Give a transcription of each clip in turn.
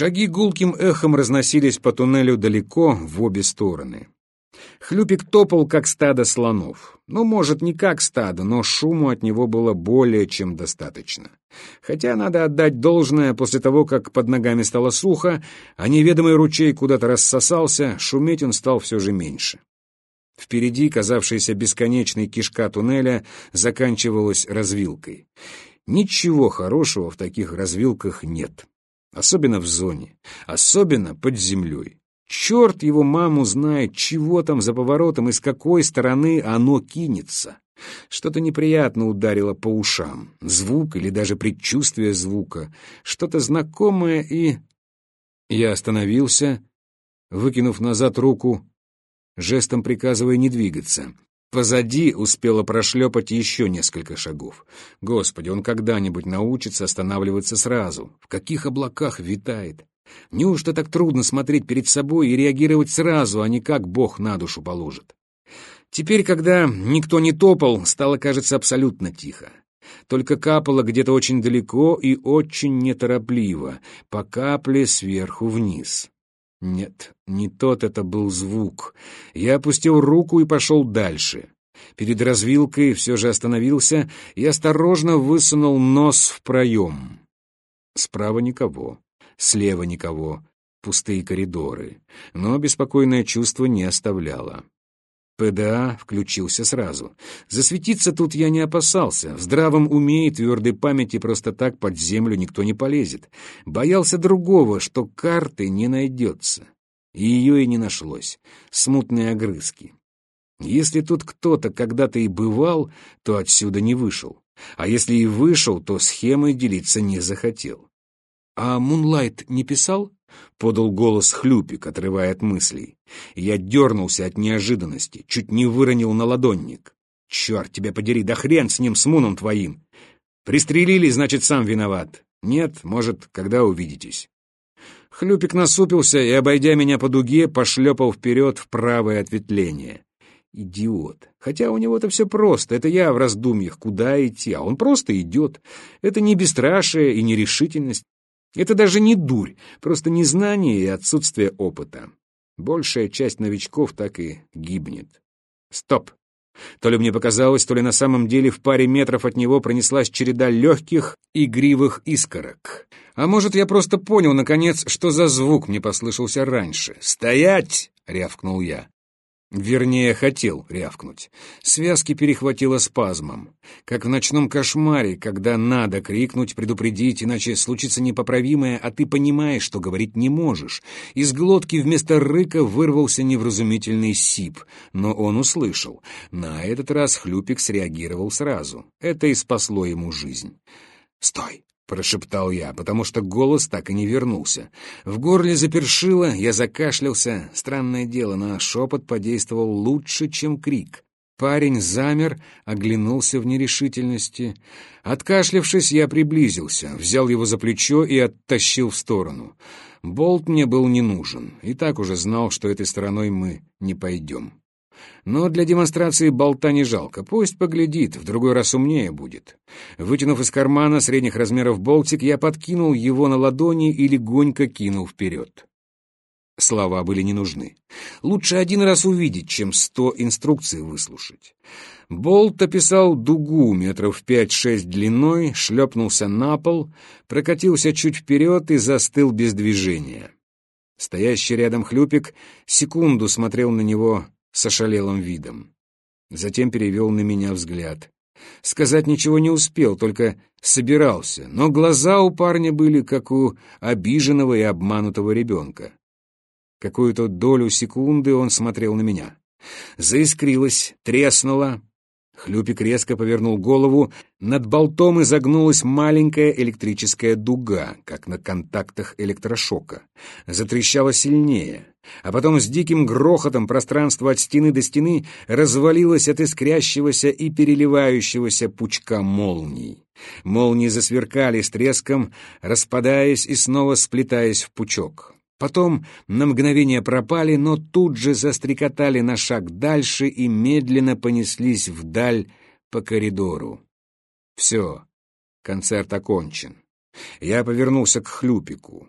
Шаги гулким эхом разносились по туннелю далеко, в обе стороны. Хлюпик топал, как стадо слонов. Ну, может, не как стадо, но шуму от него было более чем достаточно. Хотя надо отдать должное, после того, как под ногами стало сухо, а неведомый ручей куда-то рассосался, шуметь он стал все же меньше. Впереди, казавшаяся бесконечной кишка туннеля, заканчивалась развилкой. Ничего хорошего в таких развилках нет. Особенно в зоне, особенно под землей. Черт его маму знает, чего там за поворотом и с какой стороны оно кинется. Что-то неприятно ударило по ушам. Звук или даже предчувствие звука. Что-то знакомое и... Я остановился, выкинув назад руку, жестом приказывая не двигаться. Позади успело прошлепать еще несколько шагов. Господи, он когда-нибудь научится останавливаться сразу. В каких облаках витает? Неужто так трудно смотреть перед собой и реагировать сразу, а не как Бог на душу положит? Теперь, когда никто не топал, стало, кажется, абсолютно тихо. Только капало где-то очень далеко и очень неторопливо, по капле сверху вниз. Нет, не тот это был звук. Я опустил руку и пошел дальше. Перед развилкой все же остановился и осторожно высунул нос в проем. Справа никого. Слева никого, пустые коридоры. Но беспокойное чувство не оставляло. ПДА включился сразу. Засветиться тут я не опасался. В здравом уме и твердой памяти просто так под землю никто не полезет. Боялся другого, что карты не найдется. И ее и не нашлось. Смутные огрызки. Если тут кто-то когда-то и бывал, то отсюда не вышел. А если и вышел, то схемой делиться не захотел. «А Мунлайт не писал?» — подал голос Хлюпик, отрывая от мыслей. Я дернулся от неожиданности, чуть не выронил на ладонник. «Черт тебя подери, да хрен с ним, с Муном твоим! Пристрелили, значит, сам виноват. Нет, может, когда увидитесь». Хлюпик насупился и, обойдя меня по дуге, пошлепал вперед в правое ответвление. Идиот. Хотя у него-то все просто. Это я в раздумьях, куда идти, а он просто идет. Это не бесстрашие и нерешительность. Это даже не дурь, просто незнание и отсутствие опыта. Большая часть новичков так и гибнет. Стоп! То ли мне показалось, то ли на самом деле в паре метров от него пронеслась череда легких, игривых искорок. А может, я просто понял, наконец, что за звук мне послышался раньше. «Стоять!» — рявкнул я. Вернее, хотел рявкнуть. Связки перехватило спазмом. Как в ночном кошмаре, когда надо крикнуть, предупредить, иначе случится непоправимое, а ты понимаешь, что говорить не можешь. Из глотки вместо рыка вырвался невразумительный сип, но он услышал. На этот раз Хлюпик среагировал сразу. Это и спасло ему жизнь. «Стой!» Прошептал я, потому что голос так и не вернулся. В горле запершило, я закашлялся. Странное дело, но шепот подействовал лучше, чем крик. Парень замер, оглянулся в нерешительности. Откашлявшись, я приблизился, взял его за плечо и оттащил в сторону. Болт мне был не нужен, и так уже знал, что этой стороной мы не пойдем. Но для демонстрации болта не жалко. Пусть поглядит, в другой раз умнее будет. Вытянув из кармана средних размеров болтик, я подкинул его на ладони и легонько кинул вперед. Слова были не нужны. Лучше один раз увидеть, чем сто инструкций выслушать. Болт описал дугу метров пять-шесть длиной, шлепнулся на пол, прокатился чуть вперед и застыл без движения. Стоящий рядом хлюпик секунду смотрел на него с ошалелым видом. Затем перевел на меня взгляд. Сказать ничего не успел, только собирался, но глаза у парня были, как у обиженного и обманутого ребенка. Какую-то долю секунды он смотрел на меня. Заискрилось, треснуло, Хлюпик резко повернул голову, над болтом изогнулась маленькая электрическая дуга, как на контактах электрошока. Затрещала сильнее, а потом с диким грохотом пространство от стены до стены развалилось от искрящегося и переливающегося пучка молний. Молнии засверкали с треском, распадаясь и снова сплетаясь в пучок. Потом на мгновение пропали, но тут же застрекотали на шаг дальше и медленно понеслись вдаль по коридору. Все, концерт окончен. Я повернулся к Хлюпику.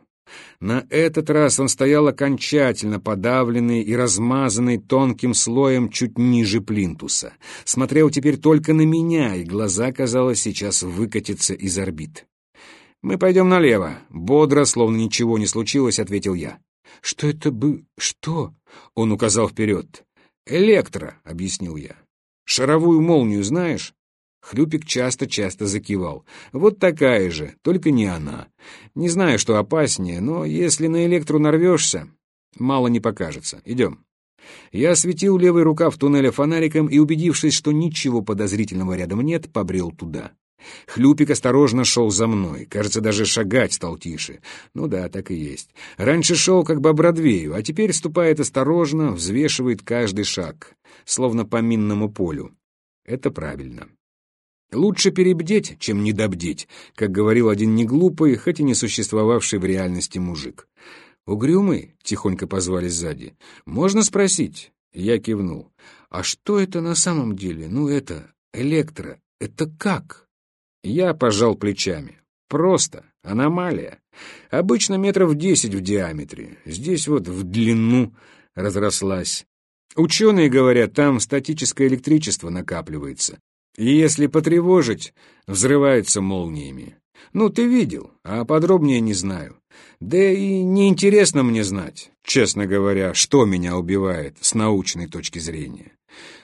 На этот раз он стоял окончательно подавленный и размазанный тонким слоем чуть ниже плинтуса. Смотрел теперь только на меня, и глаза, казалось, сейчас выкатятся из орбит. «Мы пойдем налево», — бодро, словно ничего не случилось, ответил я. «Что это бы... что?» — он указал вперед. «Электро», — объяснил я. «Шаровую молнию знаешь?» Хлюпик часто-часто закивал. «Вот такая же, только не она. Не знаю, что опаснее, но если на электру нарвешься, мало не покажется. Идем». Я осветил левый рукав туннеля фонариком и, убедившись, что ничего подозрительного рядом нет, побрел туда. Хлюпик осторожно шел за мной, кажется, даже шагать стал тише. Ну да, так и есть. Раньше шел как бы Бродвею, а теперь ступает осторожно, взвешивает каждый шаг, словно по минному полю. Это правильно. Лучше перебдеть, чем недобдеть, как говорил один неглупый, хоть и не существовавший в реальности мужик. «Угрюмый?» — тихонько позвали сзади. «Можно спросить?» Я кивнул. «А что это на самом деле? Ну, это... Электро. Это как?» Я пожал плечами. Просто. Аномалия. Обычно метров десять в диаметре. Здесь вот в длину разрослась. Ученые говорят, там статическое электричество накапливается. И если потревожить, взрывается молниями. Ну, ты видел, а подробнее не знаю. Да и неинтересно мне знать, честно говоря, что меня убивает с научной точки зрения.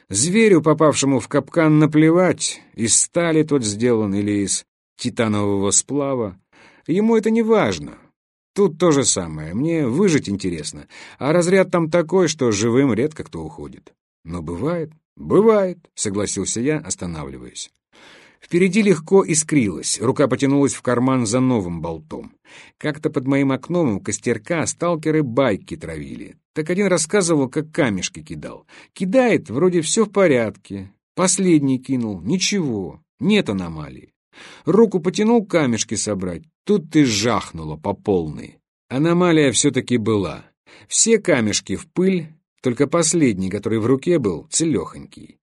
Зверю, попавшему в капкан, наплевать, из стали тот сделан или из титанового сплава. Ему это не важно. Тут то же самое. Мне выжить интересно. А разряд там такой, что живым редко кто уходит. Но бывает. Бывает, согласился я, останавливаясь. Впереди легко искрилось, рука потянулась в карман за новым болтом. Как-то под моим окном у костерка сталкеры байки травили. Так один рассказывал, как камешки кидал. Кидает, вроде все в порядке. Последний кинул, ничего, нет аномалии. Руку потянул камешки собрать, тут ты жахнула по полной. Аномалия все-таки была. Все камешки в пыль, только последний, который в руке был, целехонький.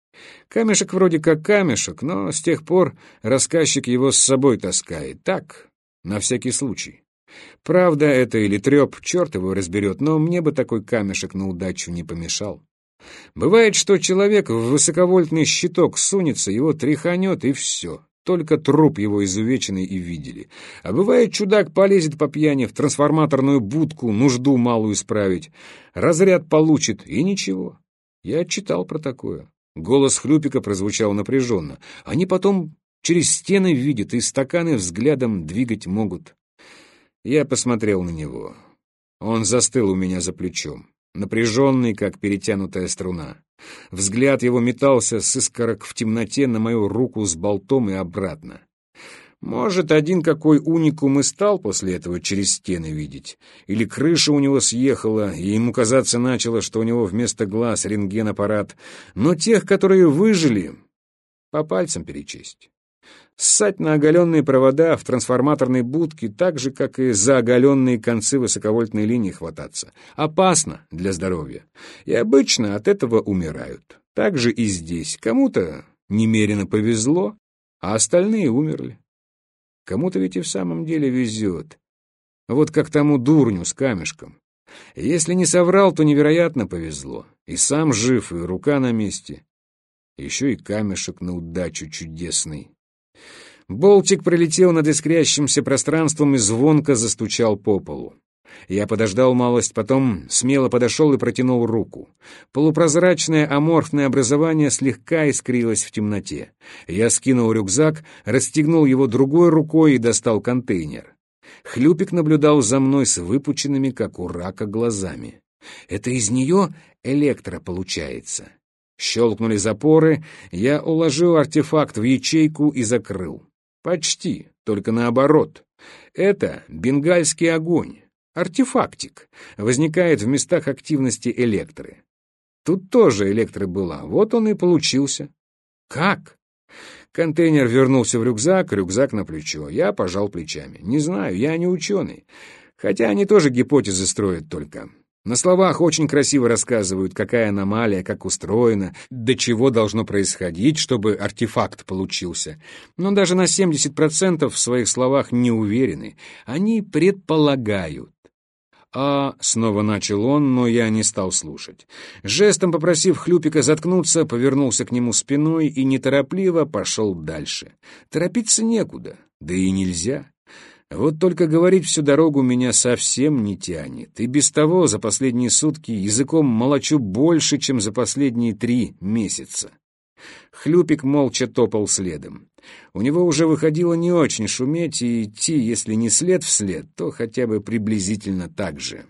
Камешек вроде как камешек, но с тех пор рассказчик его с собой таскает. Так, на всякий случай. Правда это или треп, черт его разберет, но мне бы такой камешек на удачу не помешал. Бывает, что человек в высоковольтный щиток сунется, его тряханет, и все. Только труп его изувеченный и видели. А бывает, чудак полезет по пьяни в трансформаторную будку, нужду малую исправить. Разряд получит, и ничего. Я читал про такое. Голос Хлюпика прозвучал напряженно. Они потом через стены видят и стаканы взглядом двигать могут. Я посмотрел на него. Он застыл у меня за плечом, напряженный, как перетянутая струна. Взгляд его метался с искорок в темноте на мою руку с болтом и обратно. Может, один какой уникум и стал после этого через стены видеть. Или крыша у него съехала, и ему казаться начало, что у него вместо глаз рентген-аппарат. Но тех, которые выжили, по пальцам перечесть. Ссать на оголенные провода в трансформаторной будке так же, как и за оголенные концы высоковольтной линии хвататься. Опасно для здоровья. И обычно от этого умирают. Так же и здесь. Кому-то немерено повезло, а остальные умерли. Кому-то ведь и в самом деле везет. Вот как тому дурню с камешком. Если не соврал, то невероятно повезло. И сам жив, и рука на месте. Еще и камешек на удачу чудесный. Болтик пролетел над искрящимся пространством и звонко застучал по полу. Я подождал малость, потом смело подошел и протянул руку. Полупрозрачное аморфное образование слегка искрилось в темноте. Я скинул рюкзак, расстегнул его другой рукой и достал контейнер. Хлюпик наблюдал за мной с выпученными, как у рака, глазами. «Это из нее электро получается». Щелкнули запоры, я уложил артефакт в ячейку и закрыл. Почти, только наоборот. Это бенгальский огонь. Артефактик. Возникает в местах активности электры. Тут тоже электро была, вот он и получился. Как? Контейнер вернулся в рюкзак, рюкзак на плечо. Я пожал плечами. Не знаю, я не ученый. Хотя они тоже гипотезы строят только. На словах очень красиво рассказывают, какая аномалия, как устроена, до чего должно происходить, чтобы артефакт получился. Но даже на 70% в своих словах не уверены. Они предполагают. «А...» — снова начал он, но я не стал слушать. Жестом попросив Хлюпика заткнуться, повернулся к нему спиной и неторопливо пошел дальше. Торопиться некуда, да и нельзя. Вот только говорить всю дорогу меня совсем не тянет. И без того за последние сутки языком молочу больше, чем за последние три месяца. Хлюпик молча топал следом. У него уже выходило не очень шуметь и идти, если не след в след, то хотя бы приблизительно так же.